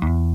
Mm-hmm.